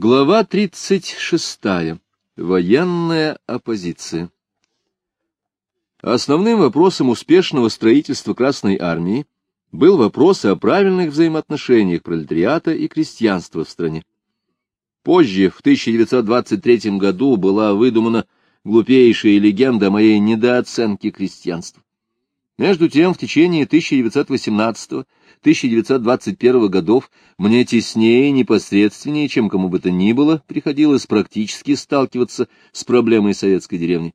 Глава 36. Военная оппозиция. Основным вопросом успешного строительства Красной Армии был вопрос о правильных взаимоотношениях пролетариата и крестьянства в стране. Позже, в 1923 году, была выдумана глупейшая легенда о моей недооценке крестьянства. Между тем, в течение 1918-1921 годов мне теснее и непосредственнее, чем кому бы то ни было, приходилось практически сталкиваться с проблемой советской деревни.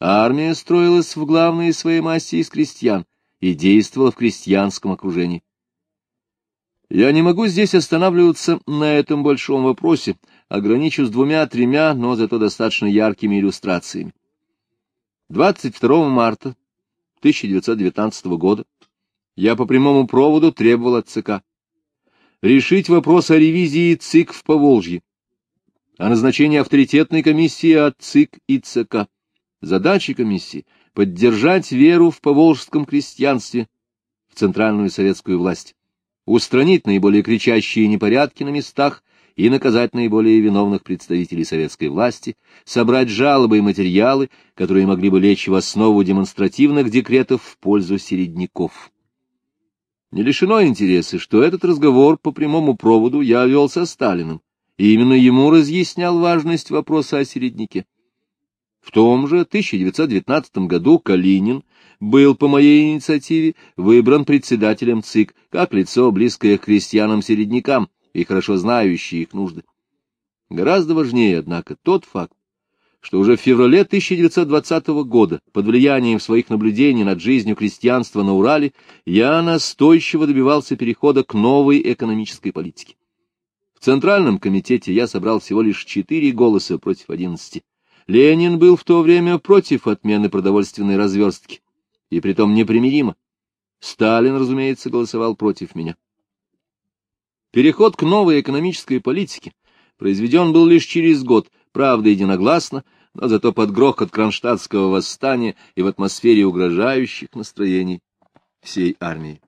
Армия строилась в главной своей массе из крестьян и действовала в крестьянском окружении. Я не могу здесь останавливаться на этом большом вопросе, ограничусь двумя-тремя, но зато достаточно яркими иллюстрациями. 22 марта 1919 года я по прямому проводу требовал от ЦК решить вопрос о ревизии ЦИК в Поволжье, о назначении авторитетной комиссии от ЦИК и ЦК. Задача комиссии — поддержать веру в поволжском крестьянстве в центральную советскую власть, устранить наиболее кричащие непорядки на местах и наказать наиболее виновных представителей советской власти, собрать жалобы и материалы, которые могли бы лечь в основу демонстративных декретов в пользу середняков. Не лишено интереса, что этот разговор по прямому проводу я вел со Сталиным, и именно ему разъяснял важность вопроса о середняке. В том же 1919 году Калинин был по моей инициативе выбран председателем ЦИК как лицо, близкое к крестьянам-середнякам, и хорошо знающие их нужды. Гораздо важнее, однако, тот факт, что уже в феврале 1920 года, под влиянием своих наблюдений над жизнью крестьянства на Урале, я настойчиво добивался перехода к новой экономической политике. В Центральном комитете я собрал всего лишь четыре голоса против одиннадцати. Ленин был в то время против отмены продовольственной разверстки, и притом непримиримо. Сталин, разумеется, голосовал против меня. Переход к новой экономической политике произведен был лишь через год, правда, единогласно, но зато под грохот кронштадтского восстания и в атмосфере угрожающих настроений всей армии.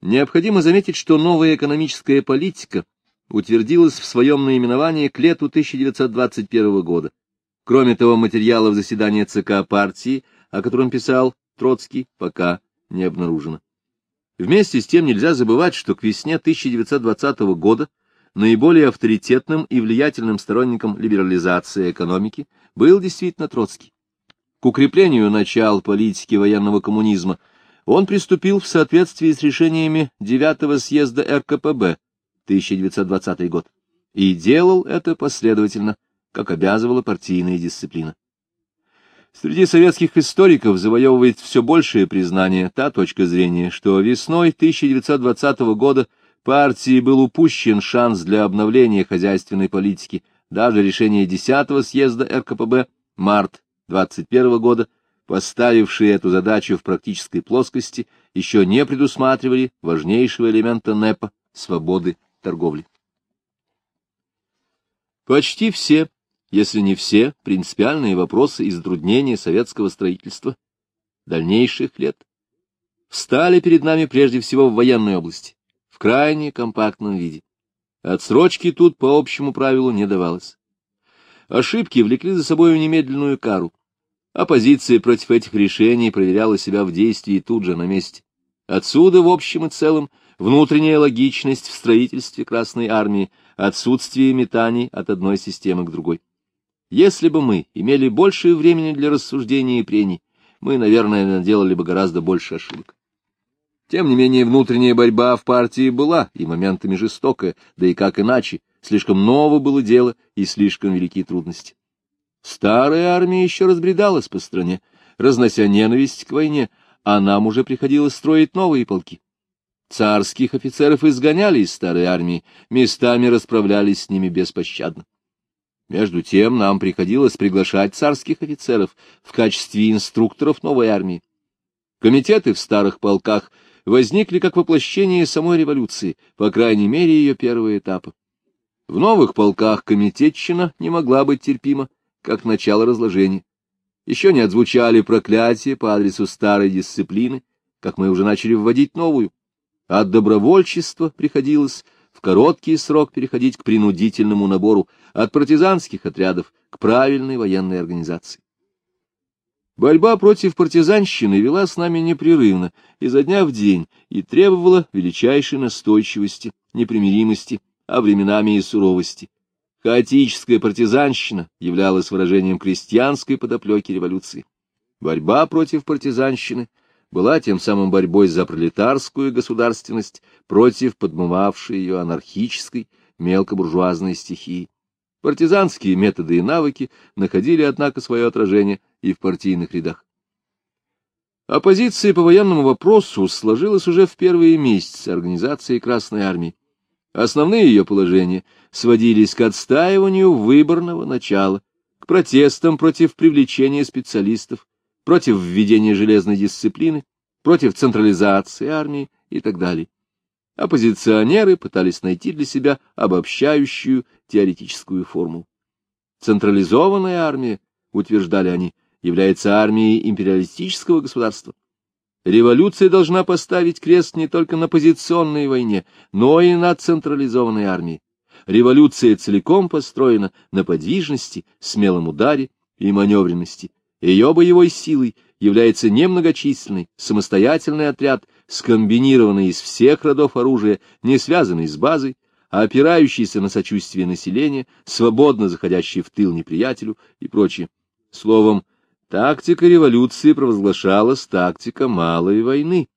Необходимо заметить, что новая экономическая политика утвердилась в своем наименовании к лету 1921 года. Кроме того, материалов заседания ЦК партии, о котором писал Троцкий, пока не обнаружено. Вместе с тем нельзя забывать, что к весне 1920 года наиболее авторитетным и влиятельным сторонником либерализации экономики был действительно Троцкий. К укреплению начал политики военного коммунизма он приступил в соответствии с решениями 9 съезда РКПБ 1920 год и делал это последовательно, как обязывала партийная дисциплина. Среди советских историков завоевывает все большее признание та точка зрения, что весной 1920 года партии был упущен шанс для обновления хозяйственной политики. Даже решение 10-го съезда РКПБ март 21 года, поставившие эту задачу в практической плоскости, еще не предусматривали важнейшего элемента НЭПа — свободы торговли. Почти все если не все, принципиальные вопросы и затруднения советского строительства дальнейших лет встали перед нами прежде всего в военной области, в крайне компактном виде. Отсрочки тут по общему правилу не давалось. Ошибки влекли за собой немедленную кару. Оппозиция против этих решений проверяла себя в действии тут же на месте. Отсюда, в общем и целом, внутренняя логичность в строительстве Красной Армии, отсутствие метаний от одной системы к другой. Если бы мы имели больше времени для рассуждений и прений, мы, наверное, наделали бы гораздо больше ошибок. Тем не менее, внутренняя борьба в партии была и моментами жестокая, да и как иначе, слишком ново было дело и слишком великие трудности. Старая армия еще разбредалась по стране, разнося ненависть к войне, а нам уже приходилось строить новые полки. Царских офицеров изгоняли из старой армии, местами расправлялись с ними беспощадно. Между тем нам приходилось приглашать царских офицеров в качестве инструкторов новой армии. Комитеты в старых полках возникли как воплощение самой революции, по крайней мере, ее первого этапа. В новых полках комитетчина не могла быть терпима, как начало разложения. Еще не отзвучали проклятия по адресу старой дисциплины, как мы уже начали вводить новую. От добровольчества приходилось короткий срок переходить к принудительному набору, от партизанских отрядов к правильной военной организации. Борьба против партизанщины вела с нами непрерывно, изо дня в день, и требовала величайшей настойчивости, непримиримости, а временами и суровости. Хаотическая партизанщина являлась выражением крестьянской подоплеки революции. Борьба против партизанщины была тем самым борьбой за пролетарскую государственность против подмывавшей ее анархической мелкобуржуазной стихии. Партизанские методы и навыки находили, однако, свое отражение и в партийных рядах. Оппозиция по военному вопросу сложилась уже в первые месяцы организации Красной Армии. Основные ее положения сводились к отстаиванию выборного начала, к протестам против привлечения специалистов, против введения железной дисциплины, против централизации армии и так далее. Оппозиционеры пытались найти для себя обобщающую теоретическую формулу. Централизованная армия, утверждали они, является армией империалистического государства. Революция должна поставить крест не только на позиционной войне, но и на централизованной армии. Революция целиком построена на подвижности, смелом ударе и маневренности. Ее боевой силой является немногочисленный, самостоятельный отряд, скомбинированный из всех родов оружия, не связанный с базой, а опирающийся на сочувствие населения, свободно заходящий в тыл неприятелю и прочее. Словом, Тактика революции провозглашалась тактика малой войны.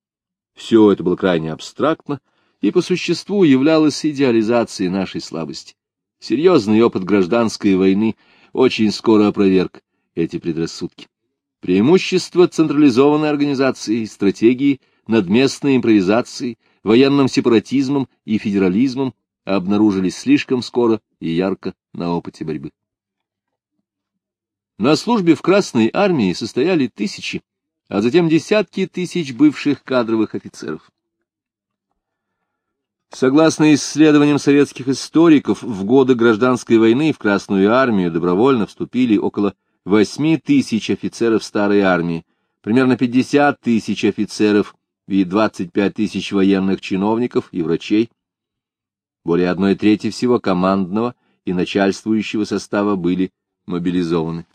Все это было крайне абстрактно и по существу являлось идеализацией нашей слабости. Серьезный опыт гражданской войны очень скоро опроверг эти предрассудки. Преимущества централизованной организации стратегии над местной импровизацией, военным сепаратизмом и федерализмом обнаружились слишком скоро и ярко на опыте борьбы. На службе в Красной армии состояли тысячи, а затем десятки тысяч бывших кадровых офицеров. Согласно исследованиям советских историков, в годы гражданской войны в Красную армию добровольно вступили около 8 тысяч офицеров старой армии, примерно 50 тысяч офицеров и 25 тысяч военных чиновников и врачей. Более одной трети всего командного и начальствующего состава были мобилизованы.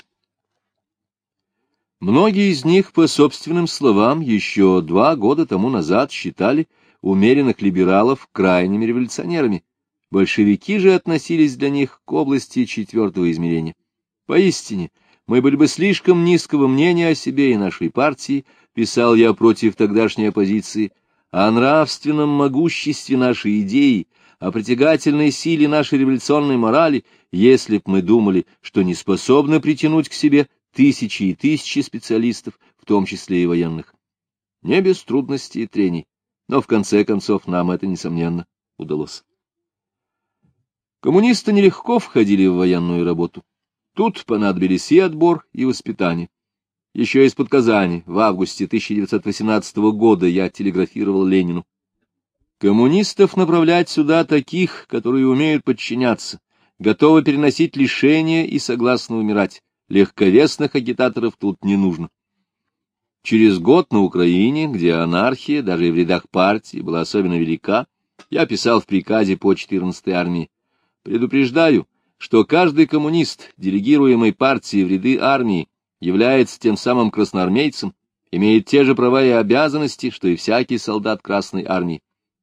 Многие из них, по собственным словам, еще два года тому назад считали умеренных либералов крайними революционерами. Большевики же относились для них к области четвертого измерения. Поистине, мы были бы слишком низкого мнения о себе и нашей партии, писал я против тогдашней оппозиции, о нравственном могуществе нашей идеи, о притягательной силе нашей революционной морали, если б мы думали, что не способны притянуть к себе тысячи и тысячи специалистов, в том числе и военных. Не без трудностей и трений, но в конце концов нам это, несомненно, удалось. Коммунисты нелегко входили в военную работу. Тут понадобились и отбор, и воспитание. Еще из-под Казани в августе 1918 года я телеграфировал Ленину. Коммунистов направлять сюда таких, которые умеют подчиняться, готовы переносить лишения и согласны умирать. Легковесных агитаторов тут не нужно. Через год на Украине, где анархия, даже и в рядах партии, была особенно велика, я писал в приказе по 14-й армии. Предупреждаю, что каждый коммунист, делегируемый партией в ряды армии, является тем самым красноармейцем, имеет те же права и обязанности, что и всякий солдат Красной армии.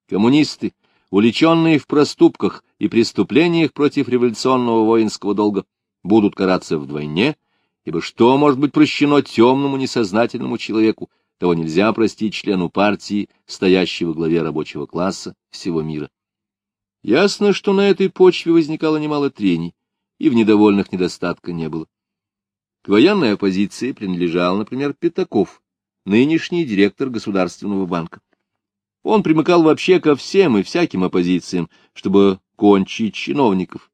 Коммунисты, уличенные в проступках и преступлениях против революционного воинского долга, будут караться вдвойне, ибо что может быть прощено темному несознательному человеку, того нельзя простить члену партии, стоящего во главе рабочего класса всего мира. Ясно, что на этой почве возникало немало трений, и в недовольных недостатка не было. К военной оппозиции принадлежал, например, Пятаков, нынешний директор Государственного банка. Он примыкал вообще ко всем и всяким оппозициям, чтобы кончить чиновников.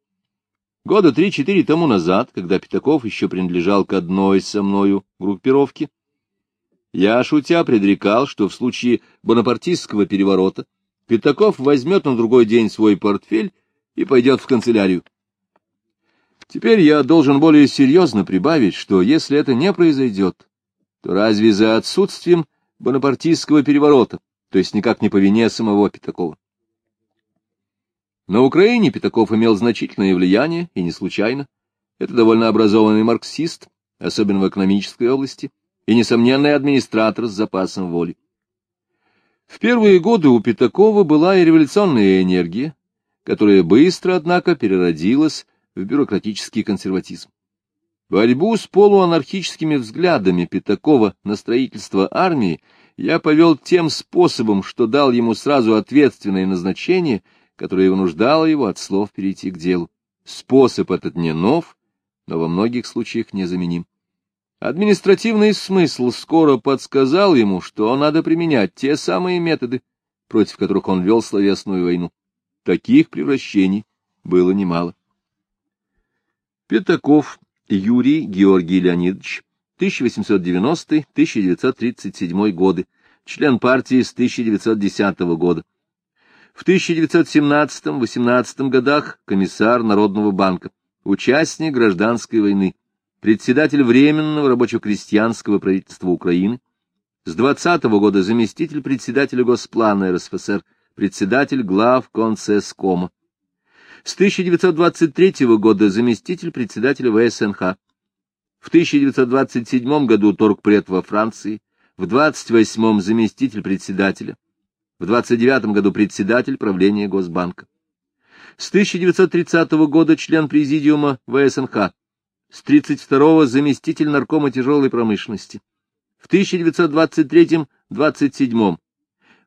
Года три-четыре тому назад, когда Пятаков еще принадлежал к одной со мною группировке, я, шутя, предрекал, что в случае бонапартистского переворота Пятаков возьмет на другой день свой портфель и пойдет в канцелярию. Теперь я должен более серьезно прибавить, что если это не произойдет, то разве за отсутствием бонапартистского переворота то есть никак не по вине самого Пятакова. На Украине Пятаков имел значительное влияние, и не случайно. Это довольно образованный марксист, особенно в экономической области, и несомненный администратор с запасом воли. В первые годы у Пятакова была и революционная энергия, которая быстро, однако, переродилась в бюрократический консерватизм. Борьбу с полуанархическими взглядами Пятакова на строительство армии я повел тем способом, что дал ему сразу ответственное назначение, которое вынуждало его от слов перейти к делу. Способ этот не нов, но во многих случаях незаменим. Административный смысл скоро подсказал ему, что надо применять те самые методы, против которых он вел словесную войну. Таких превращений было немало. Пятаков Юрий Георгий Леонидович, 1890-1937 годы, член партии с 1910 года. В 1917-18 годах комиссар Народного банка, участник гражданской войны, председатель Временного рабоче-крестьянского правительства Украины, с 20 -го года заместитель председателя Госплана РСФСР, председатель глав Концескома. С 1923 года заместитель председателя ВСНХ. В 1927 году торгпред во Франции, в 28-м заместитель председателя, в 29 году председатель правления Госбанка. С 1930 года член президиума ВСНХ, с 32-го заместитель наркома тяжелой промышленности. В 1923-27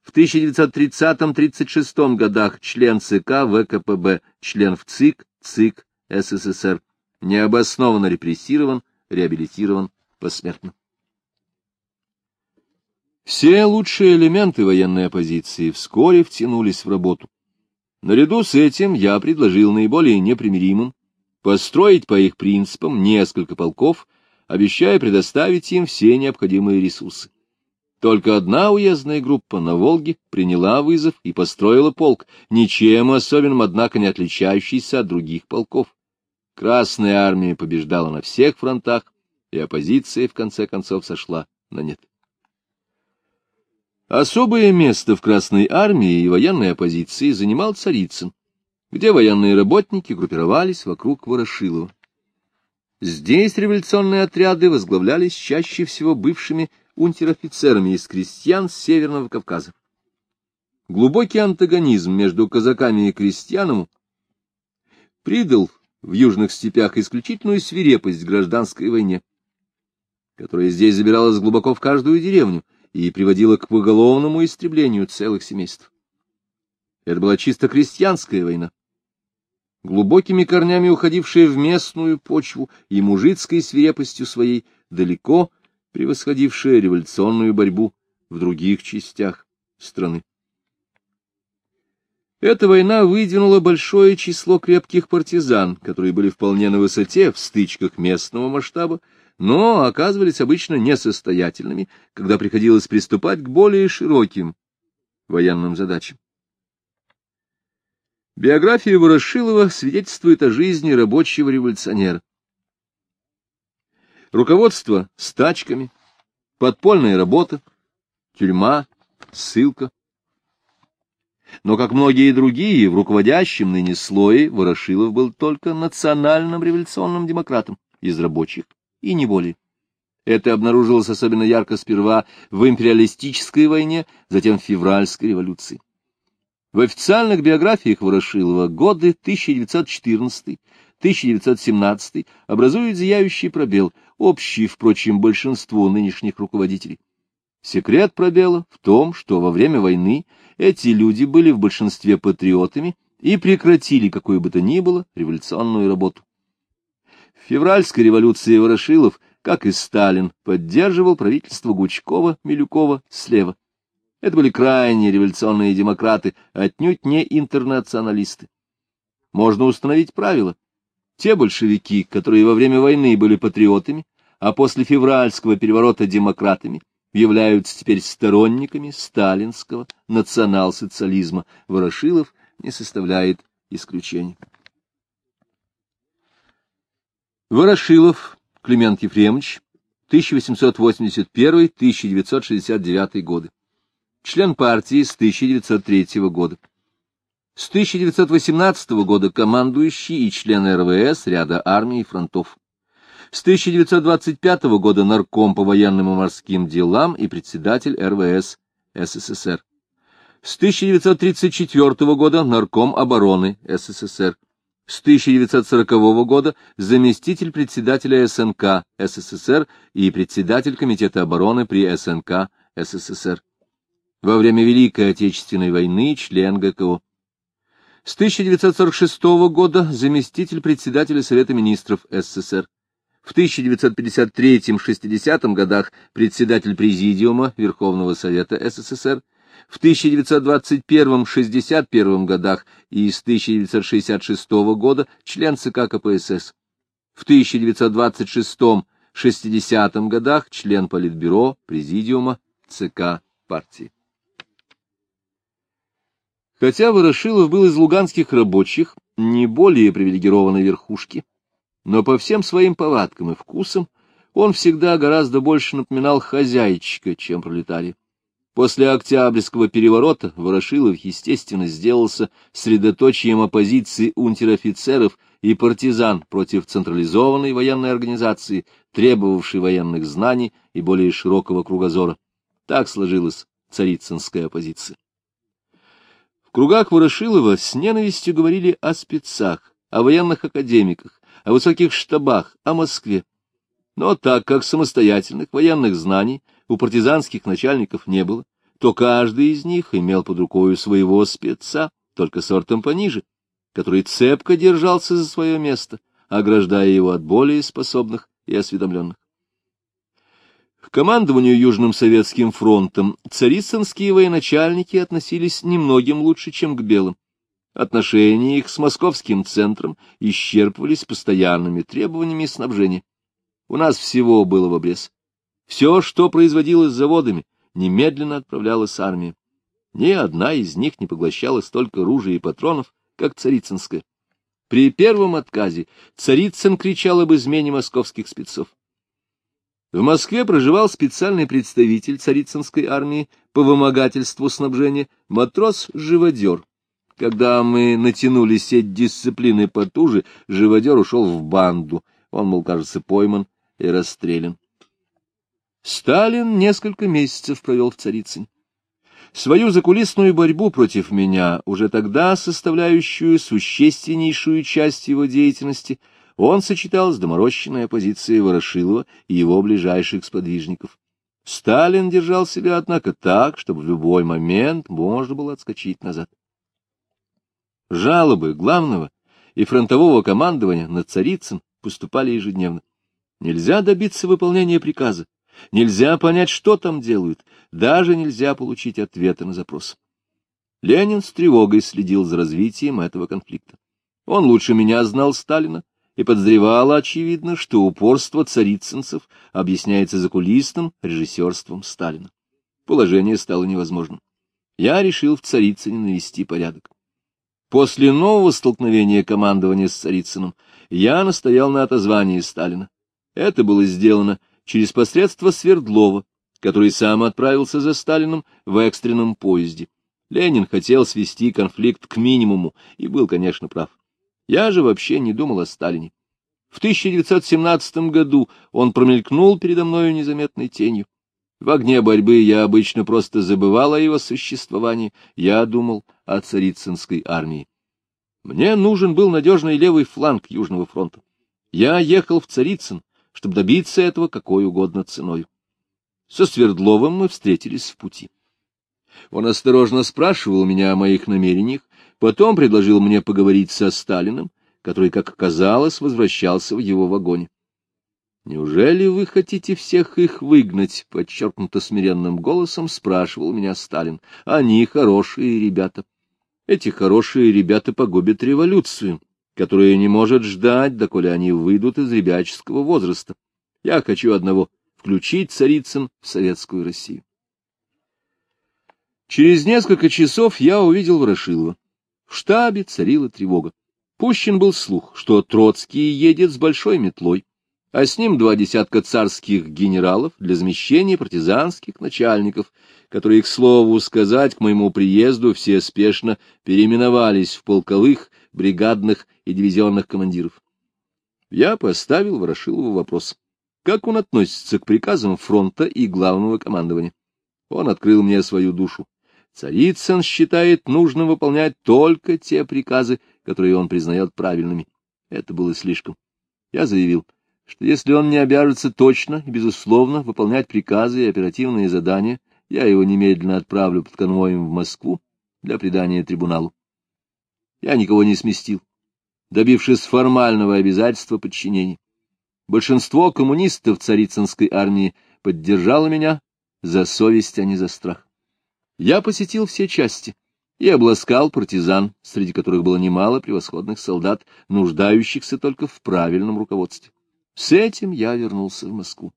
в 1930-36 годах член ЦК ВКПБ, член в ЦИК, ЦИК СССР, необоснованно репрессирован, реабилитирован посмертно. Все лучшие элементы военной оппозиции вскоре втянулись в работу. Наряду с этим я предложил наиболее непримиримым построить по их принципам несколько полков, обещая предоставить им все необходимые ресурсы. Только одна уездная группа на Волге приняла вызов и построила полк, ничем особенным, однако, не отличающийся от других полков. Красная армия побеждала на всех фронтах, и оппозиция, в конце концов, сошла на нет. Особое место в Красной армии и военной оппозиции занимал Царицын, где военные работники группировались вокруг Ворошилова. Здесь революционные отряды возглавлялись чаще всего бывшими унтер-офицерами из крестьян с Северного Кавказа. Глубокий антагонизм между казаками и крестьянами придал в южных степях исключительную свирепость гражданской войне, которая здесь забиралась глубоко в каждую деревню и приводила к поголовному истреблению целых семейств. Это была чисто крестьянская война, глубокими корнями уходившая в местную почву и мужицкой свирепостью своей, далеко превосходившая революционную борьбу в других частях страны. Эта война выдвинула большое число крепких партизан, которые были вполне на высоте в стычках местного масштаба, но оказывались обычно несостоятельными, когда приходилось приступать к более широким военным задачам. Биография Ворошилова свидетельствует о жизни рабочего революционера. Руководство стачками, подпольная работа, тюрьма, ссылка. Но, как многие другие, в руководящем ныне слое Ворошилов был только национальным революционным демократом из рабочих, и не более. Это обнаружилось особенно ярко сперва в империалистической войне, затем в февральской революции. В официальных биографиях Ворошилова годы 1914-1917 образуют зияющий пробел, общий, впрочем, большинству нынешних руководителей. Секрет пробела в том, что во время войны эти люди были в большинстве патриотами и прекратили какую бы то ни было революционную работу. В февральской революции Ворошилов, как и Сталин, поддерживал правительство Гучкова, Милюкова слева. Это были крайне революционные демократы, отнюдь не интернационалисты. Можно установить правило. Те большевики, которые во время войны были патриотами, а после февральского переворота демократами, являются теперь сторонниками сталинского национал-социализма. Ворошилов не составляет исключения. Ворошилов Климент Ефремович, 1881-1969 годы. Член партии с 1903 года. С 1918 года командующий и член РВС ряда армий и фронтов. С 1925 года нарком по военным и морским делам и председатель РВС СССР. С 1934 года нарком обороны СССР. С 1940 года заместитель председателя СНК СССР и председатель Комитета обороны при СНК СССР. Во время Великой Отечественной войны член ГКО. С 1946 года заместитель председателя Совета министров СССР. В 1953-60 годах председатель Президиума Верховного Совета СССР. В 1921-61 годах и с 1966 года член ЦК КПСС. В 1926-60 годах член Политбюро Президиума ЦК партии. Хотя Ворошилов был из луганских рабочих, не более привилегированной верхушки, но по всем своим повадкам и вкусам он всегда гораздо больше напоминал хозяйчика, чем пролетария. После Октябрьского переворота Ворошилов, естественно, сделался средоточием оппозиции унтер-офицеров и партизан против централизованной военной организации, требовавшей военных знаний и более широкого кругозора. Так сложилась царицынская оппозиция кругах Ворошилова с ненавистью говорили о спецах, о военных академиках, о высоких штабах, о Москве. Но так как самостоятельных военных знаний у партизанских начальников не было, то каждый из них имел под рукой своего спеца, только сортом пониже, который цепко держался за свое место, ограждая его от более способных и осведомленных. Командованию Южным Советским фронтом царицынские военачальники относились немногим лучше, чем к белым. Отношения их с московским центром исчерпывались постоянными требованиями снабжения. У нас всего было в обрез. Все, что производилось заводами, немедленно отправлялось армии. Ни одна из них не поглощала столько ружей и патронов, как царицынская. При первом отказе Царицын кричал об измене московских спецов. В Москве проживал специальный представитель царицынской армии по вымогательству снабжения, матрос-живодер. Когда мы натянули сеть дисциплины потуже, живодер ушел в банду. Он, мол, кажется, пойман и расстрелян. Сталин несколько месяцев провел в Царицыне. Свою закулисную борьбу против меня, уже тогда составляющую существеннейшую часть его деятельности, — он сочетал с доморощенной оппозицией Ворошилова и его ближайших сподвижников. Сталин держал себя, однако, так, чтобы в любой момент можно было отскочить назад. Жалобы главного и фронтового командования на Царицын поступали ежедневно. Нельзя добиться выполнения приказа, нельзя понять, что там делают, даже нельзя получить ответы на запрос. Ленин с тревогой следил за развитием этого конфликта. Он лучше меня знал Сталина, и подозревала, очевидно, что упорство царицынцев объясняется закулисным режиссерством Сталина. Положение стало невозможным. Я решил в Царицыне навести порядок. После нового столкновения командования с Царицыным я настоял на отозвании Сталина. Это было сделано через посредство Свердлова, который сам отправился за Сталином в экстренном поезде. Ленин хотел свести конфликт к минимуму и был, конечно, прав. Я же вообще не думал о Сталине. В 1917 году он промелькнул передо мною незаметной тенью. В огне борьбы я обычно просто забывал о его существовании, я думал о царицынской армии. Мне нужен был надежный левый фланг Южного фронта. Я ехал в Царицын, чтобы добиться этого какой угодно ценой. Со Свердловым мы встретились в пути. Он осторожно спрашивал меня о моих намерениях, Потом предложил мне поговорить со Сталиным, который, как оказалось, возвращался в его вагоне. «Неужели вы хотите всех их выгнать?» — подчеркнуто смиренным голосом спрашивал меня Сталин. «Они хорошие ребята. Эти хорошие ребята погубят революцию, которая не может ждать, доколе они выйдут из ребяческого возраста. Я хочу одного — включить Царицын в советскую Россию». Через несколько часов я увидел Ворошилова. В штабе царила тревога. Пущен был слух, что Троцкий едет с большой метлой, а с ним два десятка царских генералов для замещения партизанских начальников, которые, к слову сказать, к моему приезду все спешно переименовались в полковых, бригадных и дивизионных командиров. Я поставил Ворошилову вопрос, как он относится к приказам фронта и главного командования. Он открыл мне свою душу. Царицын считает нужным выполнять только те приказы, которые он признает правильными. Это было слишком. Я заявил, что если он не обяжется точно и безусловно выполнять приказы и оперативные задания, я его немедленно отправлю под конвоем в Москву для предания трибуналу. Я никого не сместил, добившись формального обязательства подчинения. Большинство коммунистов царицынской армии поддержало меня за совесть, а не за страх. Я посетил все части и обласкал партизан, среди которых было немало превосходных солдат, нуждающихся только в правильном руководстве. С этим я вернулся в Москву.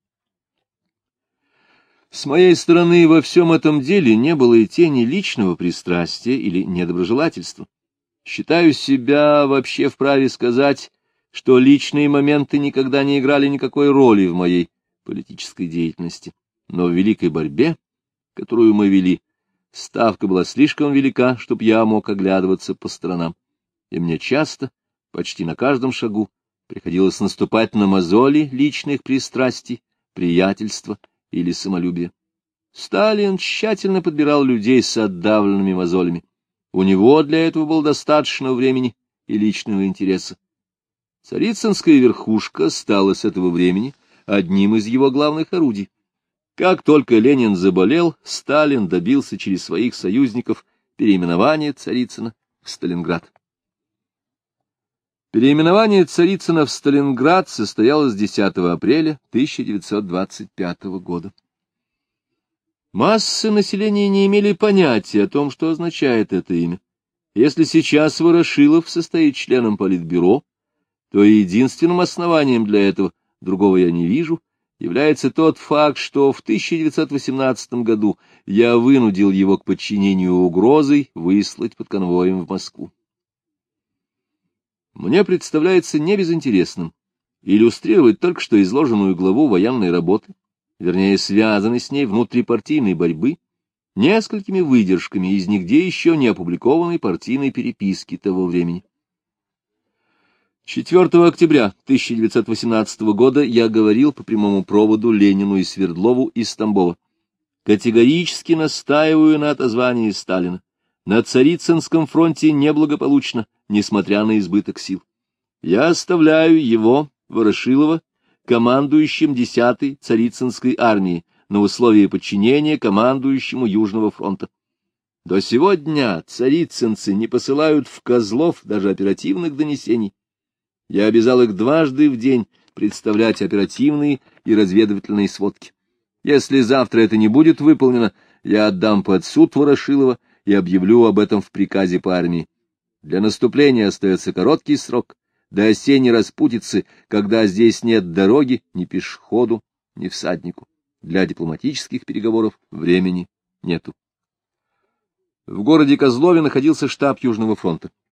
С моей стороны во всем этом деле не было и тени личного пристрастия или недоброжелательства. Считаю себя вообще вправе сказать, что личные моменты никогда не играли никакой роли в моей политической деятельности. Но в великой борьбе, которую мы вели, ставка была слишком велика, чтобы я мог оглядываться по сторонам. И мне часто, почти на каждом шагу, приходилось наступать на мозоли личных пристрастий, приятельства или самолюбия. Сталин тщательно подбирал людей с отдавленными мозолями. У него для этого было достаточно времени и личного интереса. Царицынская верхушка стала с этого времени одним из его главных орудий. Как только Ленин заболел, Сталин добился через своих союзников переименования Царицына в Сталинград. Переименование Царицына в Сталинград состоялось 10 апреля 1925 года. Массы населения не имели понятия о том, что означает это имя. Если сейчас Ворошилов состоит членом Политбюро, то единственным основанием для этого, другого я не вижу, является тот факт, что в 1918 году я вынудил его к подчинению угрозой выслать под конвоем в Москву мне представляется небезынтересным иллюстрировать только что изложенную главу военной работы, вернее, связанной с ней внутрипартийной борьбы, несколькими выдержками из нигде еще не опубликованной партийной переписки того времени. 4 октября 1918 года я говорил по прямому проводу Ленину и Свердлову из Тамбова. Категорически настаиваю на отозвании Сталина. На Царицынском фронте неблагополучно, несмотря на избыток сил. Я оставляю его, Ворошилова, командующим 10-й Царицынской армии на условии подчинения командующему Южного фронта. До сего дня царицынцы не посылают в Козлов даже оперативных донесений. Я обязал их дважды в день представлять оперативные и разведывательные сводки. Если завтра это не будет выполнено, я отдам под суд Ворошилова и объявлю об этом в приказе по армии. Для наступления остается короткий срок, до осенней распутицы, когда здесь нет дороги ни пешеходу, ни всаднику. Для дипломатических переговоров времени нету. В городе Козлове находился штаб Южного фронта.